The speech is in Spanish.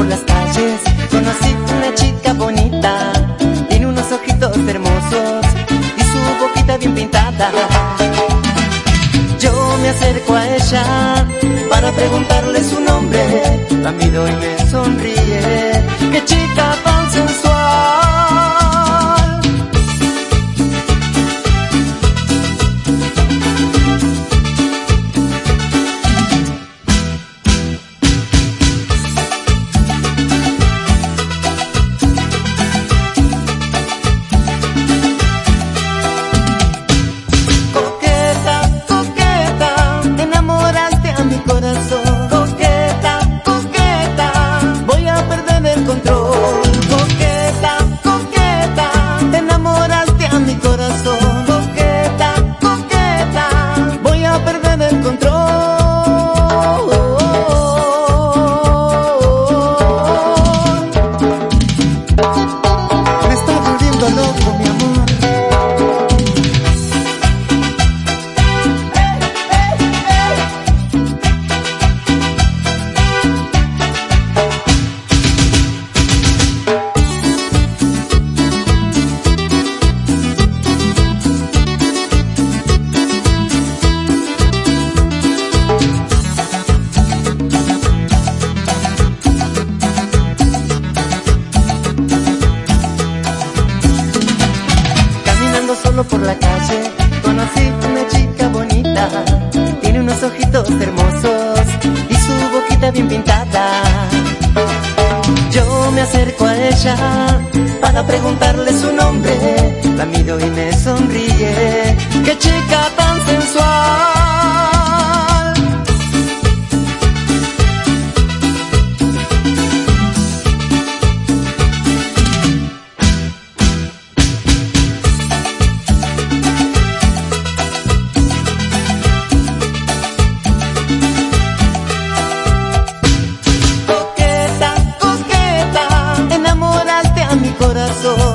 por las calles conocí una chica bonita, tiene unos ojitos hermosos y su boquita bien pintada. Yo me acerco a ella para preguntarle su nombre, la miro y me sonríe. Chica! Por la calle conocí una chica bonita. Tiene unos ojitos hermosos y su boquita bien pintada. Yo me acerco a ella para preguntarle su nombre. La miro y me sonríe. ¡Qué chica! corazón.